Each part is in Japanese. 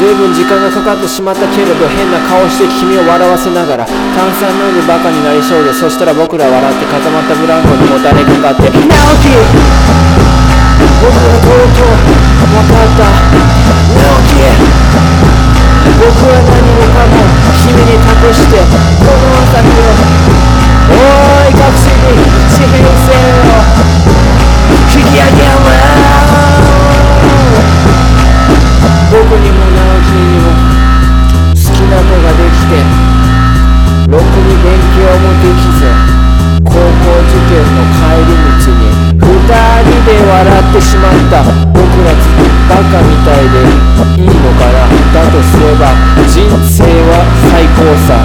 随分時間がかかってしまったけれど変な顔して君を笑わせながら炭酸のようにバカになりそうでそしたら僕ら笑って固まったブランコにもたれかかって。直樹僕はとうとう分かった直樹僕は何もかも君に託してこの朝日をいいのかなだとすれば人生は最高さ。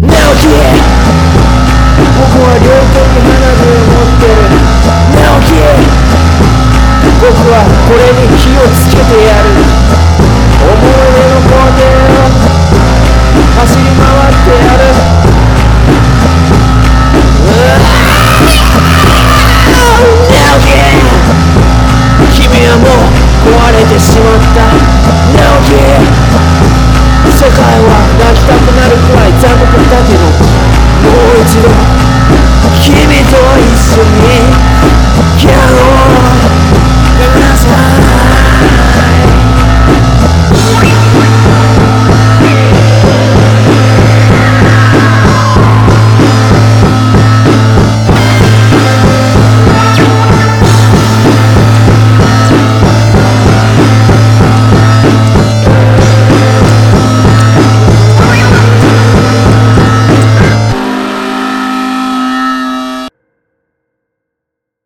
Now 僕は両手に花火を持ってる。Now 僕はこれに火をつけてやる。思い出の校庭を走り回ってやる。うわー。君はもう壊れてしまう。stop